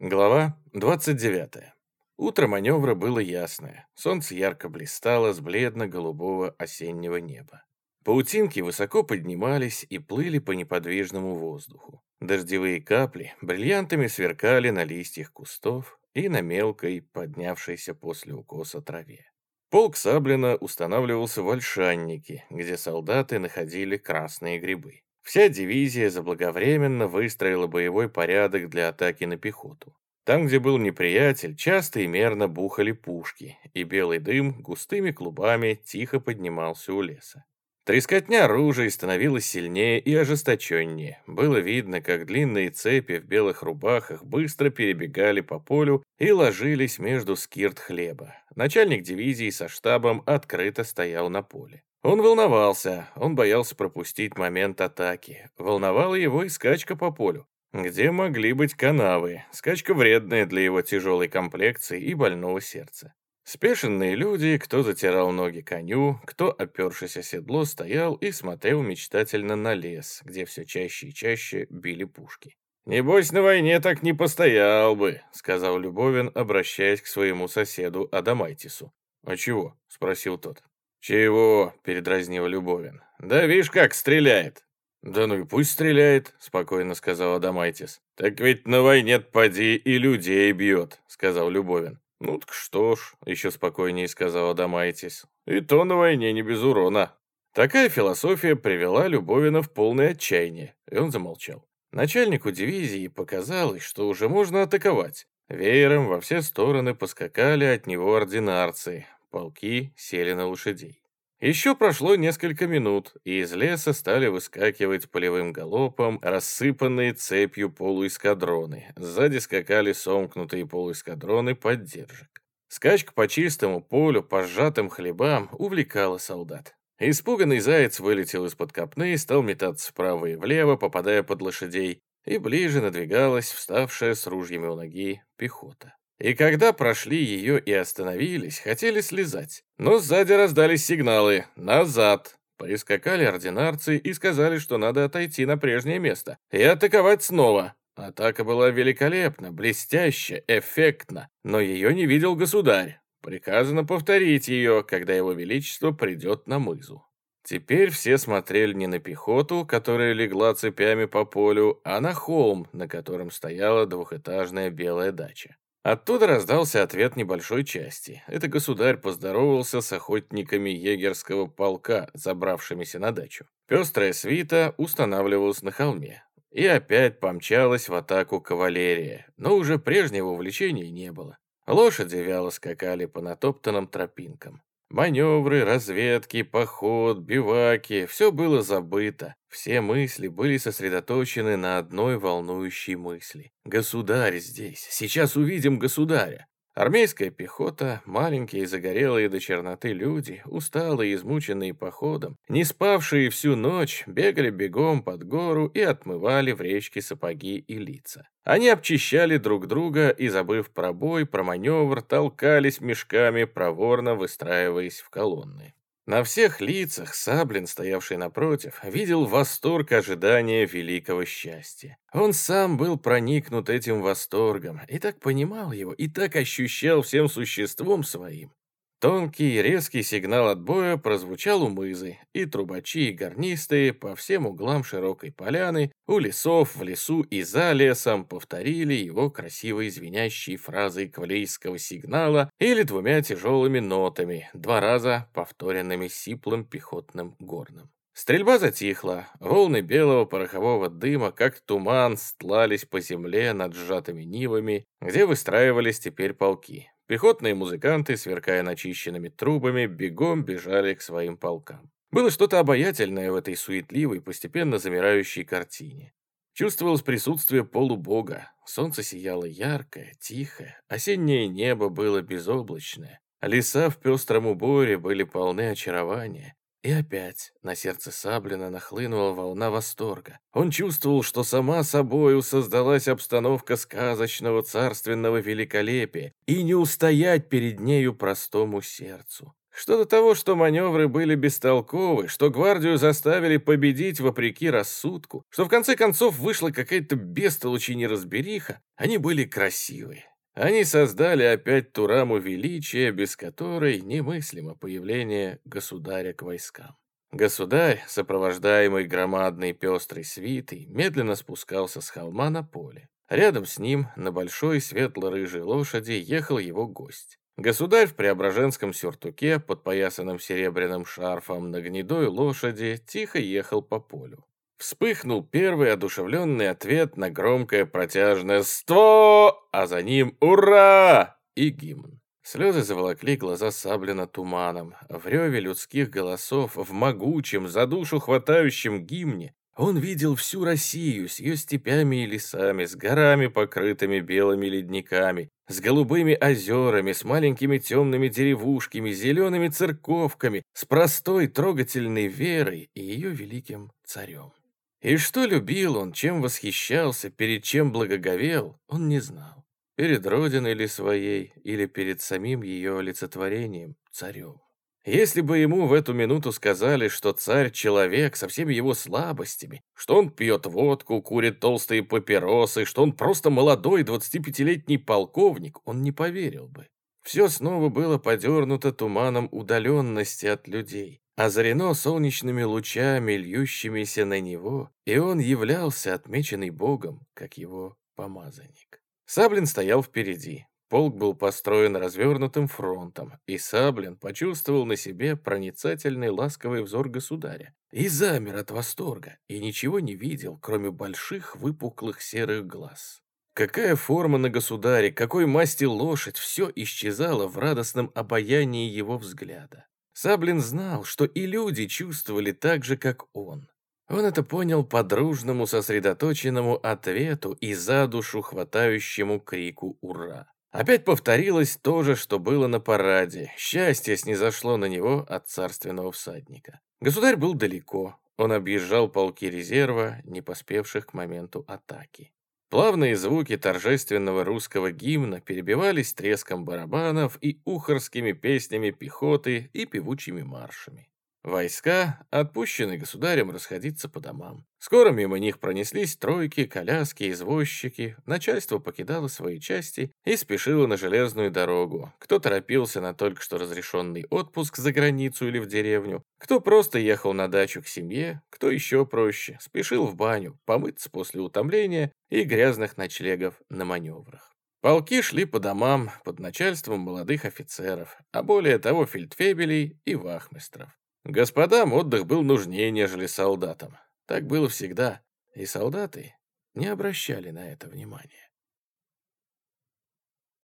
Глава 29. Утро маневра было ясное. Солнце ярко блистало с бледно-голубого осеннего неба. Паутинки высоко поднимались и плыли по неподвижному воздуху. Дождевые капли бриллиантами сверкали на листьях кустов и на мелкой, поднявшейся после укоса траве. Полк Саблина устанавливался в Ольшаннике, где солдаты находили красные грибы. Вся дивизия заблаговременно выстроила боевой порядок для атаки на пехоту. Там, где был неприятель, часто и мерно бухали пушки, и белый дым густыми клубами тихо поднимался у леса. Трескотня оружия становилась сильнее и ожесточеннее. Было видно, как длинные цепи в белых рубахах быстро перебегали по полю и ложились между скирт хлеба. Начальник дивизии со штабом открыто стоял на поле. Он волновался, он боялся пропустить момент атаки. Волновала его и скачка по полю, где могли быть канавы, скачка вредная для его тяжелой комплекции и больного сердца. Спешенные люди, кто затирал ноги коню, кто, опершись о седло, стоял и смотрел мечтательно на лес, где все чаще и чаще били пушки. «Небось, на войне так не постоял бы», — сказал Любовин, обращаясь к своему соседу Адамайтису. «А чего?» — спросил тот. «Чего?» — передразнил Любовин. «Да видишь, как стреляет!» «Да ну и пусть стреляет», — спокойно сказал Адамайтис. «Так ведь на войне поди и людей бьет», — сказал Любовин. «Ну так что ж», — еще спокойнее сказал Адамайтис. «И то на войне не без урона». Такая философия привела Любовина в полное отчаяние, и он замолчал. Начальнику дивизии показалось, что уже можно атаковать. Веером во все стороны поскакали от него ординарцы, Полки сели на лошадей. Еще прошло несколько минут, и из леса стали выскакивать полевым галопом рассыпанные цепью полуэскадроны. Сзади скакали сомкнутые полуэскадроны поддержек. Скачка по чистому полю, по сжатым хлебам увлекала солдат. Испуганный заяц вылетел из-под копны и стал метаться вправо и влево, попадая под лошадей, и ближе надвигалась вставшая с ружьями у ноги пехота. И когда прошли ее и остановились, хотели слезать. Но сзади раздались сигналы «Назад!». Прискакали ординарцы и сказали, что надо отойти на прежнее место и атаковать снова. Атака была великолепна, блестяща, эффектна, но ее не видел государь. Приказано повторить ее, когда его величество придет на мызу. Теперь все смотрели не на пехоту, которая легла цепями по полю, а на холм, на котором стояла двухэтажная белая дача. Оттуда раздался ответ небольшой части. Это государь поздоровался с охотниками егерского полка, забравшимися на дачу. Пестрая свита устанавливалась на холме. И опять помчалась в атаку кавалерия, но уже прежнего увлечения не было. Лошади вяло скакали по натоптанным тропинкам. Маневры, разведки, поход, биваки — все было забыто. Все мысли были сосредоточены на одной волнующей мысли. «Государь здесь! Сейчас увидим государя!» Армейская пехота, маленькие загорелые до черноты люди, усталые, измученные походом, не спавшие всю ночь, бегали бегом под гору и отмывали в речке сапоги и лица. Они обчищали друг друга и, забыв про бой, про маневр, толкались мешками, проворно выстраиваясь в колонны. На всех лицах Саблин, стоявший напротив, видел восторг ожидания великого счастья. Он сам был проникнут этим восторгом, и так понимал его, и так ощущал всем существом своим, Тонкий резкий сигнал отбоя прозвучал у мызы, и трубачи и гарнисты по всем углам широкой поляны, у лесов, в лесу и за лесом повторили его красивой звенящей фразой кавалерийского сигнала или двумя тяжелыми нотами, два раза повторенными сиплым пехотным горным. Стрельба затихла, волны белого порохового дыма, как туман, стлались по земле над сжатыми нивами, где выстраивались теперь полки. Пехотные музыканты, сверкая начищенными трубами, бегом бежали к своим полкам. Было что-то обаятельное в этой суетливой, постепенно замирающей картине. Чувствовалось присутствие полубога. Солнце сияло яркое, тихое, осеннее небо было безоблачное. Леса в пестром уборе были полны очарования. И опять на сердце Саблина нахлынула волна восторга. Он чувствовал, что сама собою создалась обстановка сказочного царственного великолепия, и не устоять перед нею простому сердцу. Что до того, что маневры были бестолковы, что гвардию заставили победить вопреки рассудку, что в конце концов вышла какая-то бестолочь и неразбериха, они были красивые. Они создали опять ту раму величия, без которой немыслимо появление государя к войскам. Государь, сопровождаемый громадной пестрой свитой, медленно спускался с холма на поле. Рядом с ним, на большой светло-рыжей лошади, ехал его гость. Государь в преображенском сюртуке, подпоясанном серебряным шарфом, на гнедой лошади, тихо ехал по полю. Вспыхнул первый одушевленный ответ на громкое протяжное «Ство!», а за ним «Ура!» и гимн. Слезы заволокли глаза Саблина туманом. В реве людских голосов, в могучем, за душу хватающем гимне он видел всю Россию с ее степями и лесами, с горами, покрытыми белыми ледниками, с голубыми озерами, с маленькими темными деревушками, зелеными церковками, с простой трогательной верой и ее великим царем. И что любил он, чем восхищался, перед чем благоговел, он не знал. Перед родиной ли своей, или перед самим ее олицетворением, царем. Если бы ему в эту минуту сказали, что царь — человек со всеми его слабостями, что он пьет водку, курит толстые папиросы, что он просто молодой 25-летний полковник, он не поверил бы. Все снова было подернуто туманом удаленности от людей, озарено солнечными лучами, льющимися на него, и он являлся отмеченный Богом, как его помазанник. Саблин стоял впереди. Полк был построен развернутым фронтом, и Саблин почувствовал на себе проницательный ласковый взор государя. И замер от восторга, и ничего не видел, кроме больших выпуклых серых глаз. Какая форма на государе, какой масти лошадь, все исчезало в радостном обаянии его взгляда. Саблин знал, что и люди чувствовали так же, как он. Он это понял по дружному сосредоточенному ответу и за душу хватающему крику «Ура!». Опять повторилось то же, что было на параде. Счастье снизошло на него от царственного всадника. Государь был далеко. Он объезжал полки резерва, не поспевших к моменту атаки. Плавные звуки торжественного русского гимна перебивались треском барабанов и ухорскими песнями пехоты и певучими маршами. Войска, отпущенные государем, расходиться по домам. Скоро мимо них пронеслись тройки, коляски, извозчики. Начальство покидало свои части и спешило на железную дорогу. Кто торопился на только что разрешенный отпуск за границу или в деревню, кто просто ехал на дачу к семье, кто еще проще, спешил в баню, помыться после утомления и грязных ночлегов на маневрах. Полки шли по домам под начальством молодых офицеров, а более того фельдфебелей и вахмистров. Господам отдых был нужнее, нежели солдатам. Так было всегда, и солдаты не обращали на это внимания.